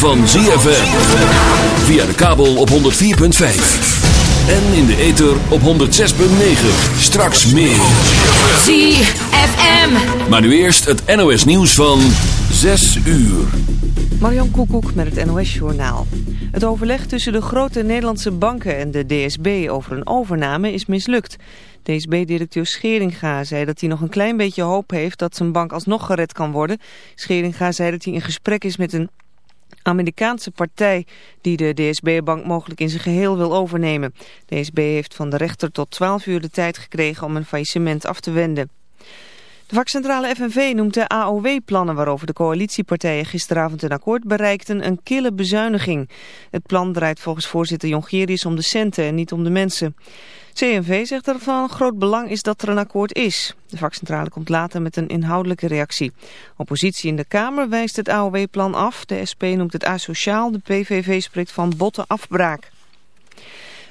van ZFM. Via de kabel op 104.5. En in de ether op 106.9. Straks meer. ZFM. Maar nu eerst het NOS nieuws van 6 uur. Marjan Koekoek met het NOS-journaal. Het overleg tussen de grote Nederlandse banken en de DSB over een overname is mislukt. DSB-directeur Scheringa zei dat hij nog een klein beetje hoop heeft dat zijn bank alsnog gered kan worden. Scheringa zei dat hij in gesprek is met een Amerikaanse partij die de DSB-bank mogelijk in zijn geheel wil overnemen. DSB heeft van de rechter tot 12 uur de tijd gekregen om een faillissement af te wenden. De vakcentrale FNV noemt de AOW-plannen waarover de coalitiepartijen gisteravond een akkoord bereikten een kille bezuiniging. Het plan draait volgens voorzitter Jongerius om de centen en niet om de mensen. CNV zegt dat het van groot belang is dat er een akkoord is. De vakcentrale komt later met een inhoudelijke reactie. Oppositie in de Kamer wijst het AOW-plan af. De SP noemt het asociaal. De PVV spreekt van botte afbraak.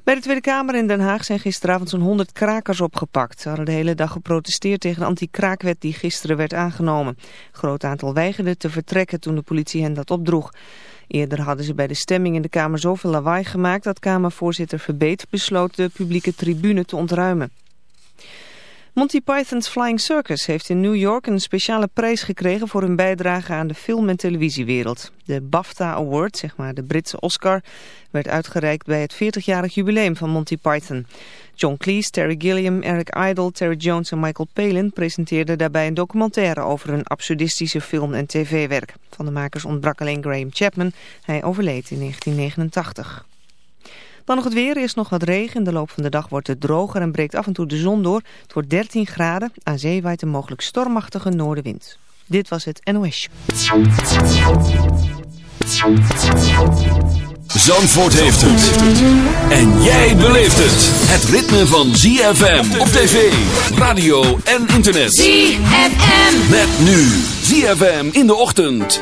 Bij de Tweede Kamer in Den Haag zijn gisteravond zo'n 100 krakers opgepakt. Ze hadden de hele dag geprotesteerd tegen de anti-kraakwet die gisteren werd aangenomen. Een groot aantal weigerde te vertrekken toen de politie hen dat opdroeg. Eerder hadden ze bij de stemming in de Kamer zoveel lawaai gemaakt dat Kamervoorzitter Verbeet besloot de publieke tribune te ontruimen. Monty Python's Flying Circus heeft in New York een speciale prijs gekregen voor hun bijdrage aan de film- en televisiewereld. De BAFTA Award, zeg maar de Britse Oscar, werd uitgereikt bij het 40-jarig jubileum van Monty Python. John Cleese, Terry Gilliam, Eric Idle, Terry Jones en Michael Palin presenteerden daarbij een documentaire over hun absurdistische film- en tv-werk. Van de makers ontbrak alleen Graham Chapman, hij overleed in 1989. Dan nog het weer, eerst nog wat regen. In de loop van de dag wordt het droger en breekt af en toe de zon door. Het wordt 13 graden. Aan zee waait een mogelijk stormachtige noordenwind. Dit was het NOS Show. Zandvoort heeft het. En jij beleeft het. Het ritme van ZFM op tv, radio en internet. ZFM. Met nu ZFM in de ochtend.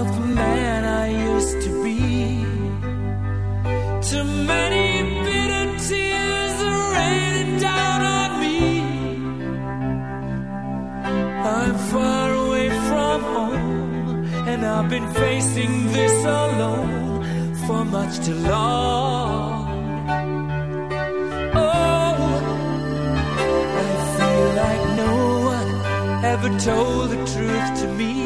Of the man I used to be. Too many bitter tears are raining down on me. I'm far away from home, and I've been facing this alone for much too long. Oh, I feel like no one ever told the truth to me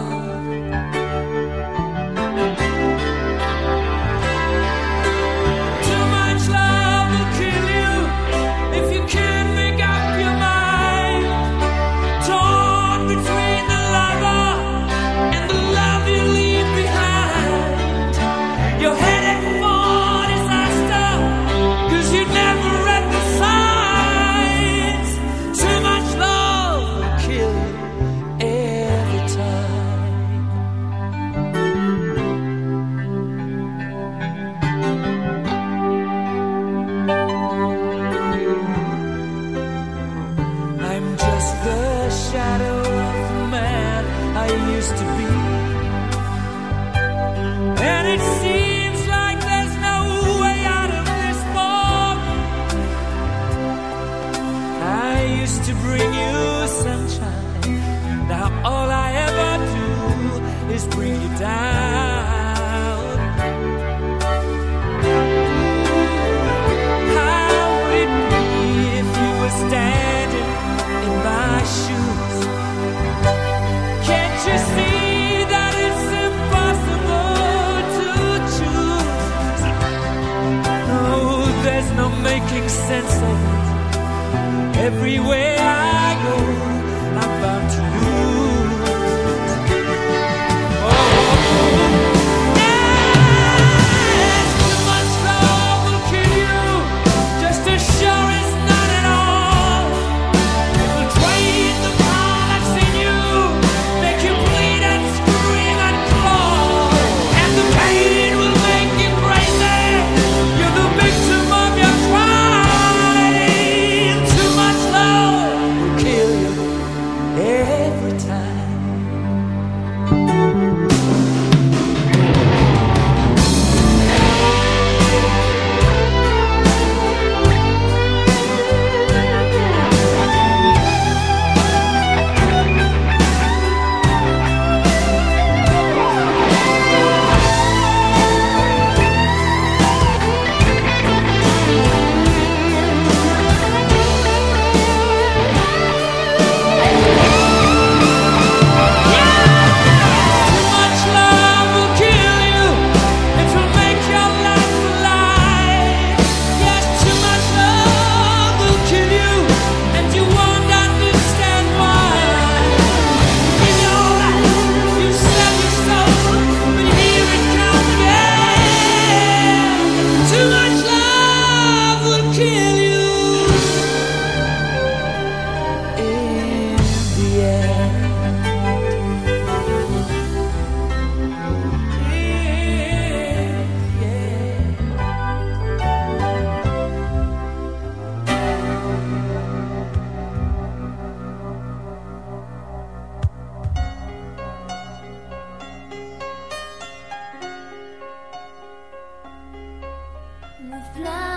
everywhere I fly.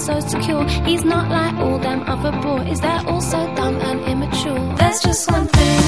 so secure. He's not like all them other boys, they're all so dumb and immature. There's just one thing.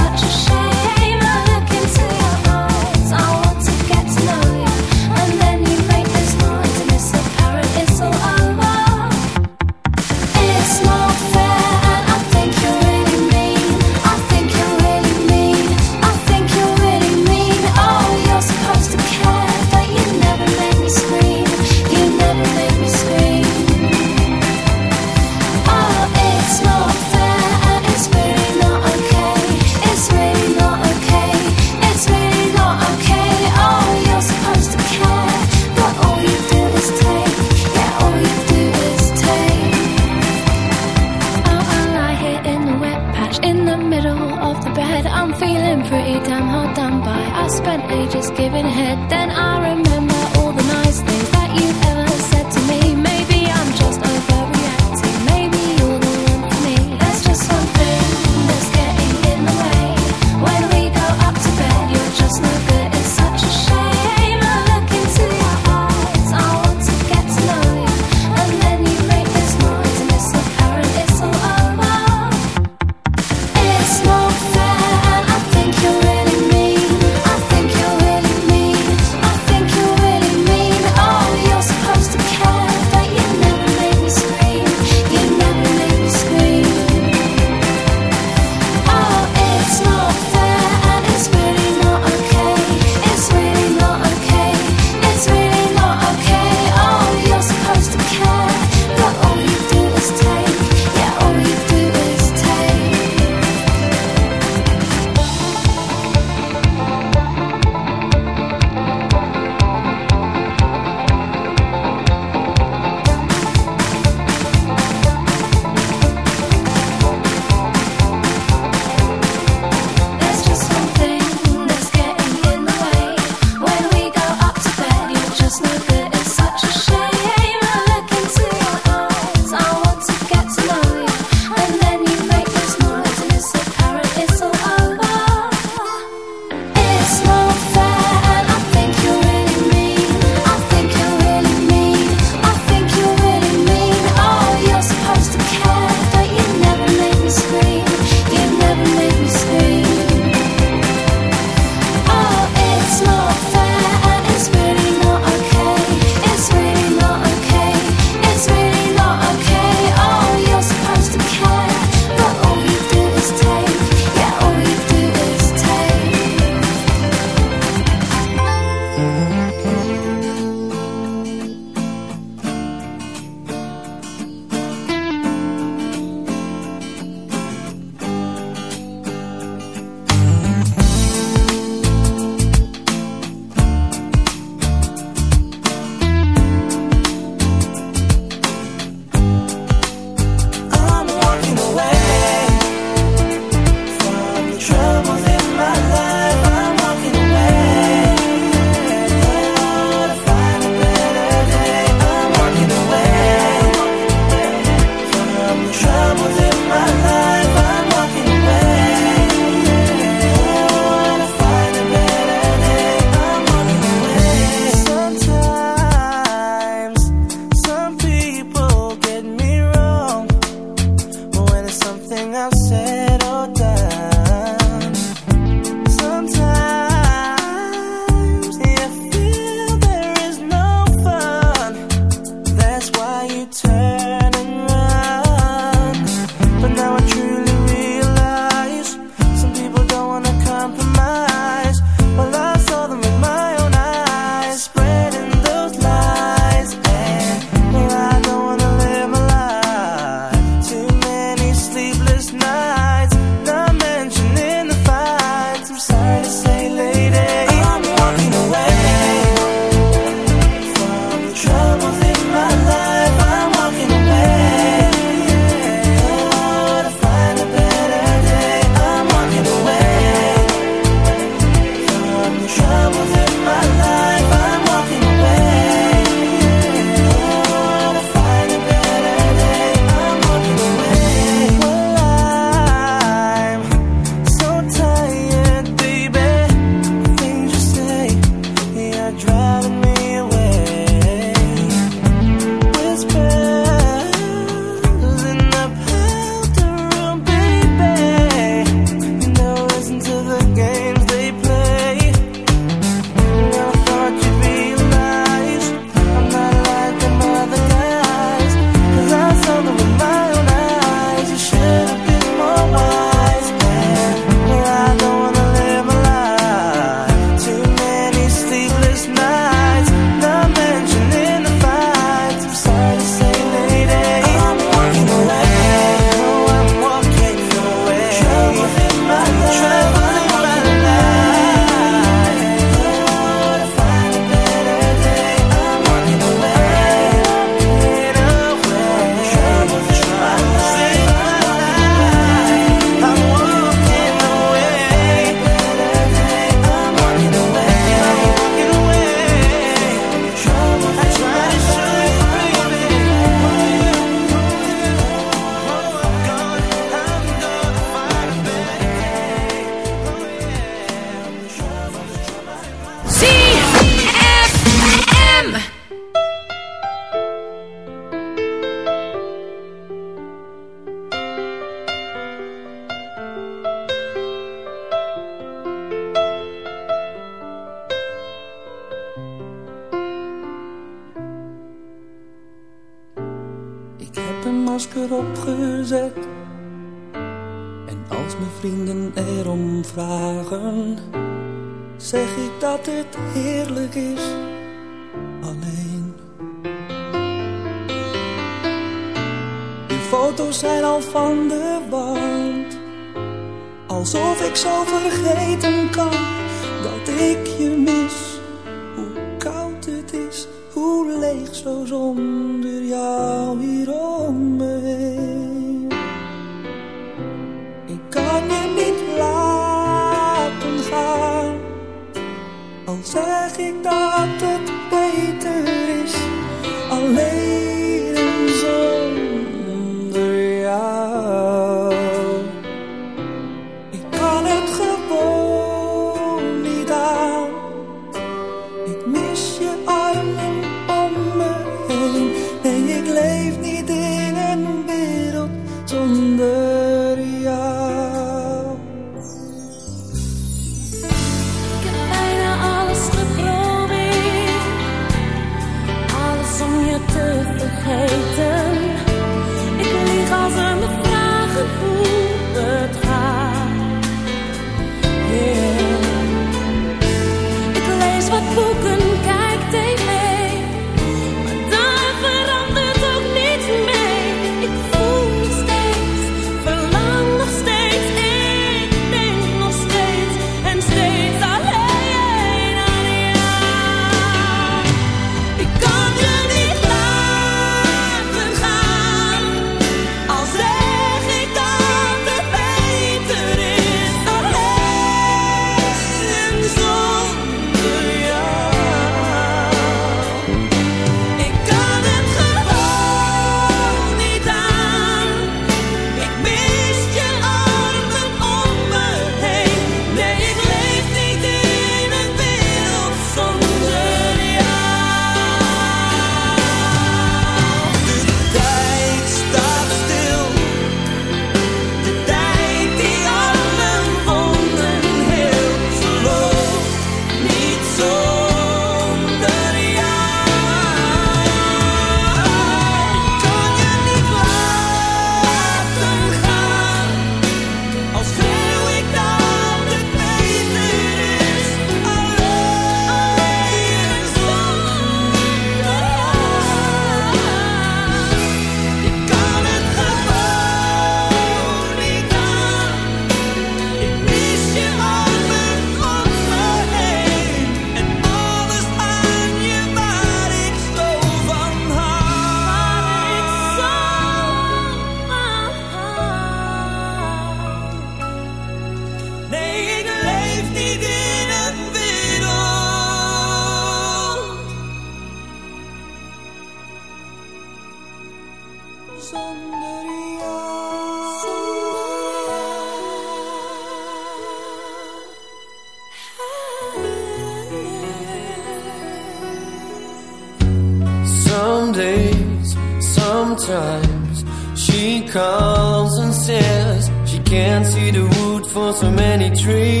dream.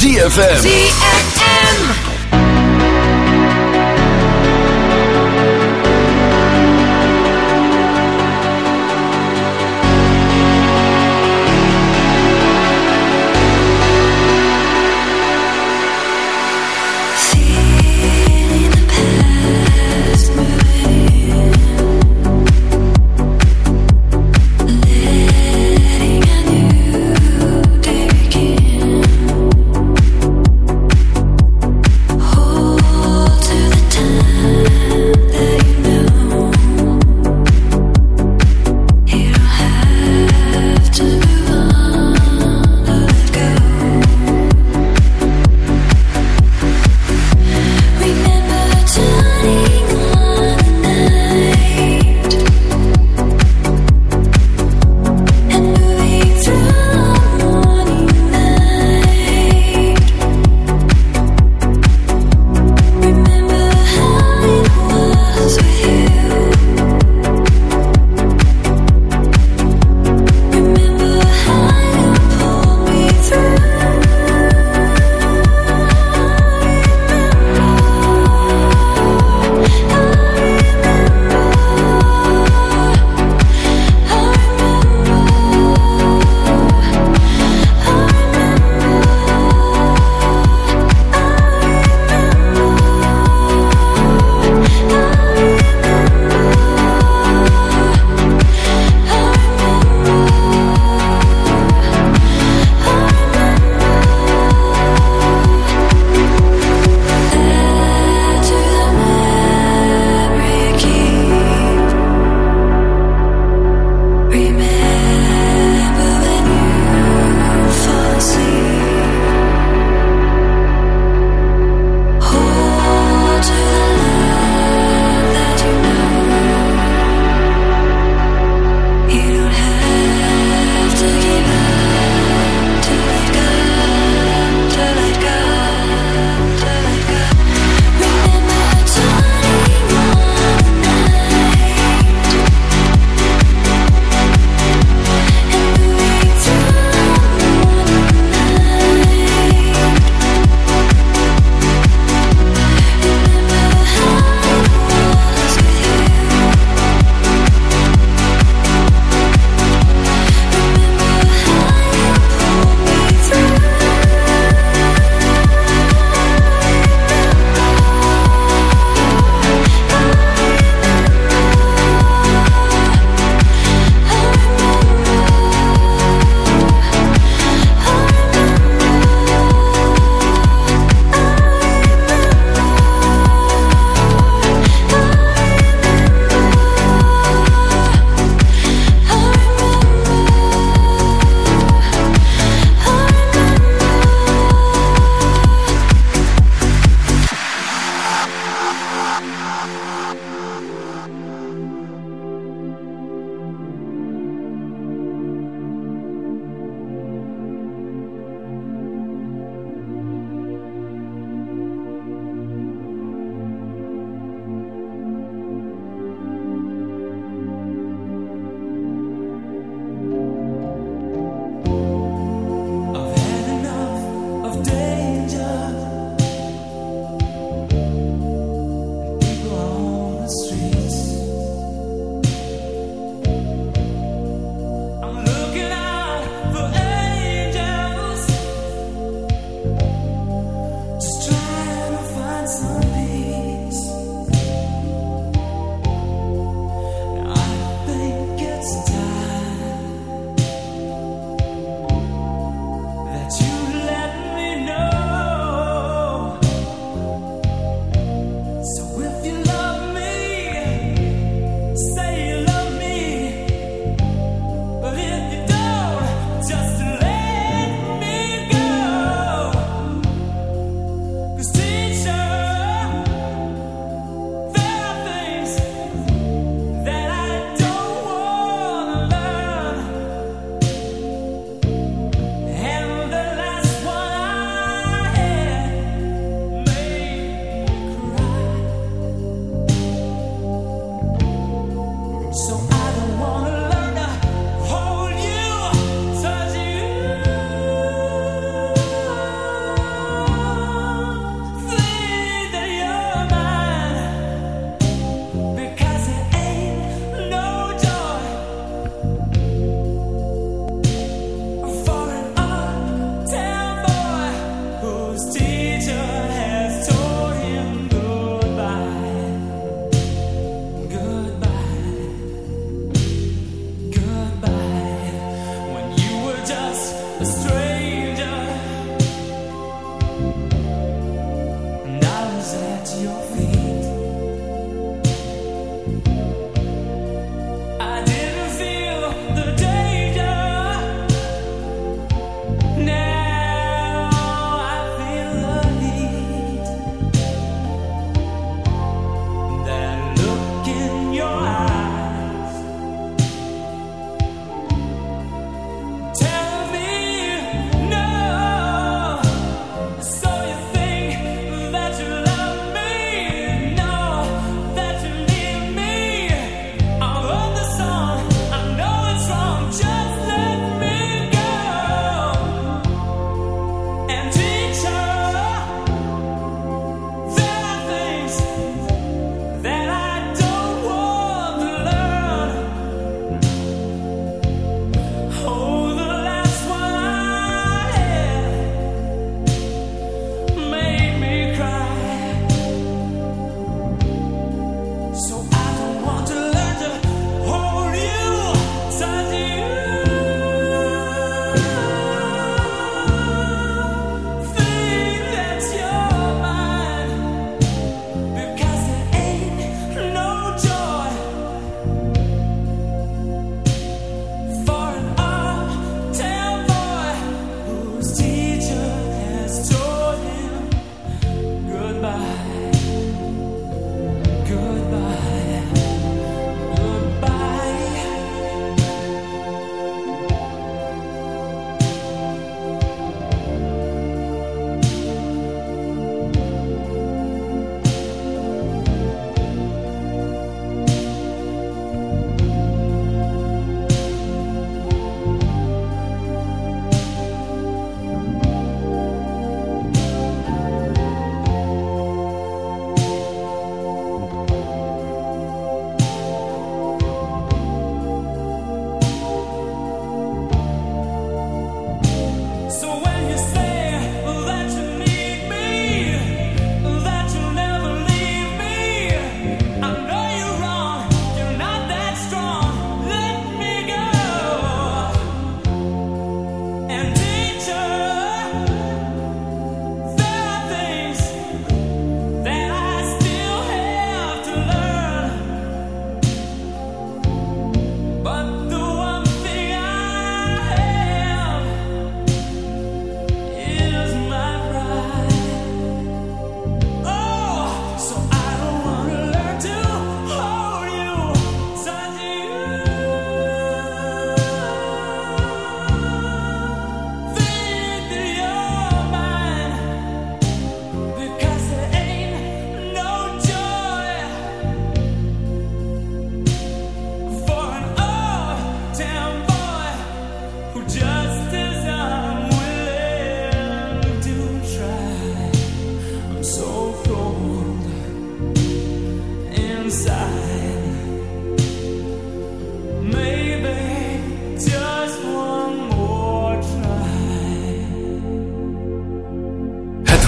ZFM. ZFM.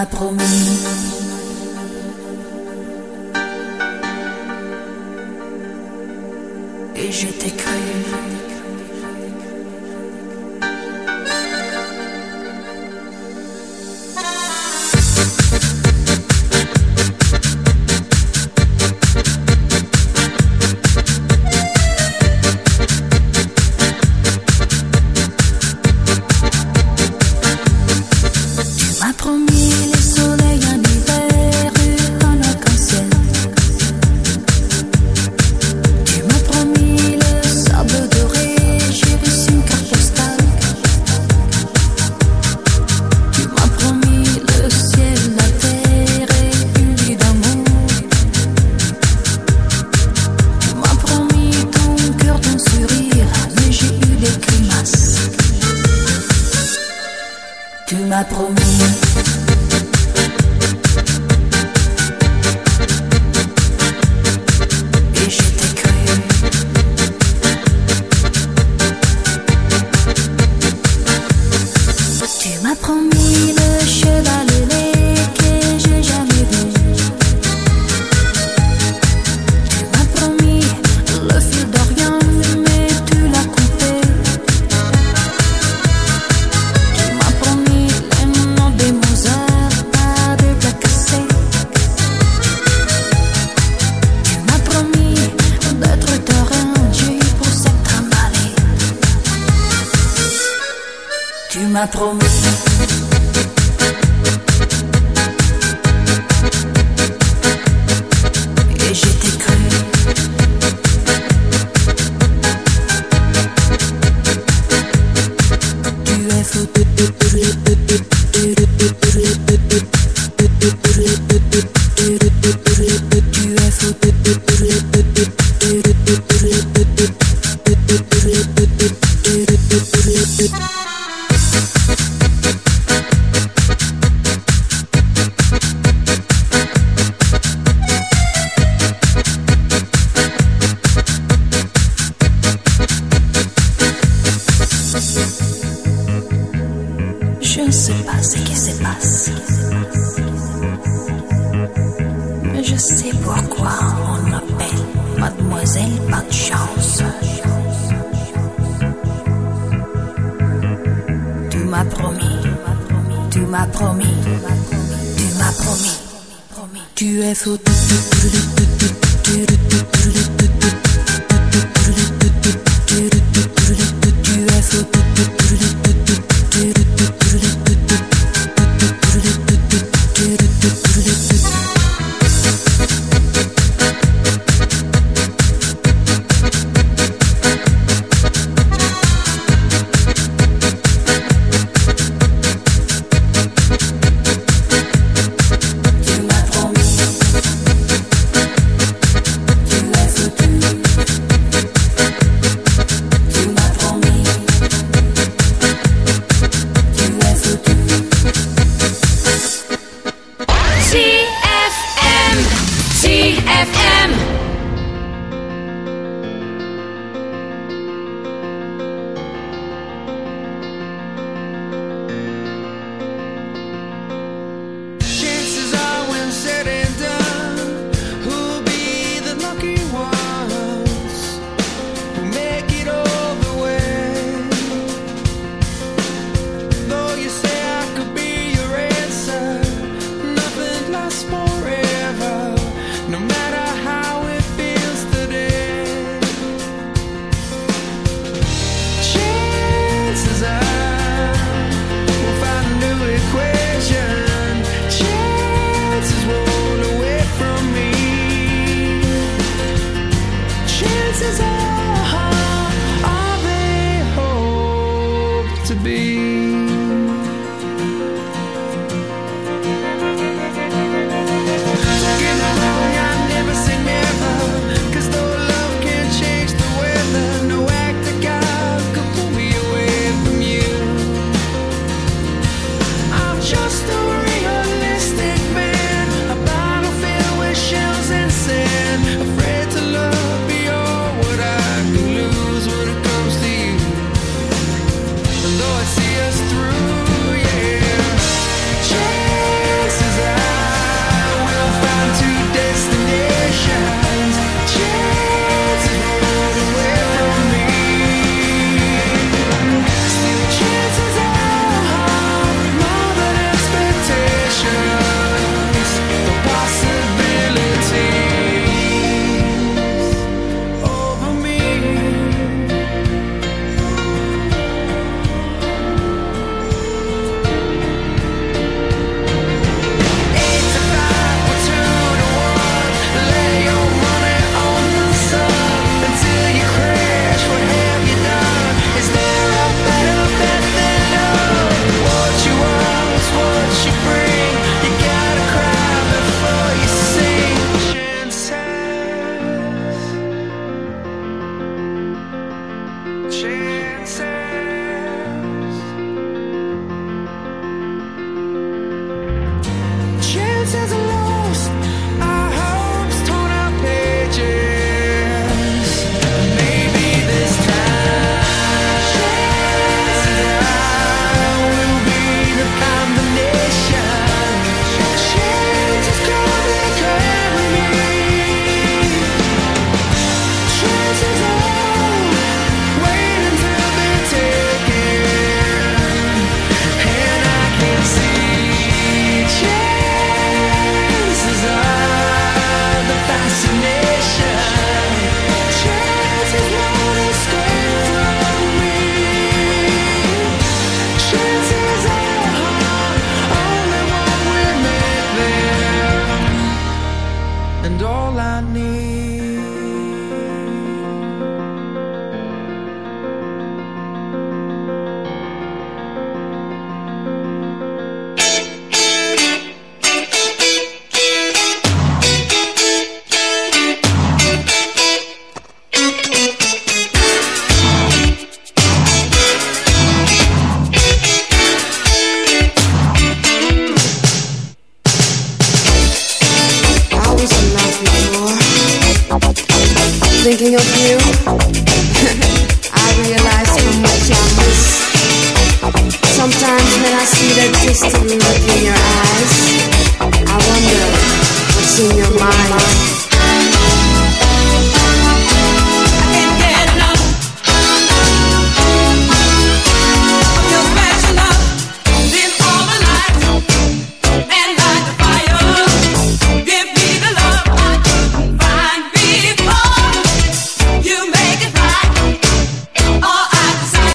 m'approche.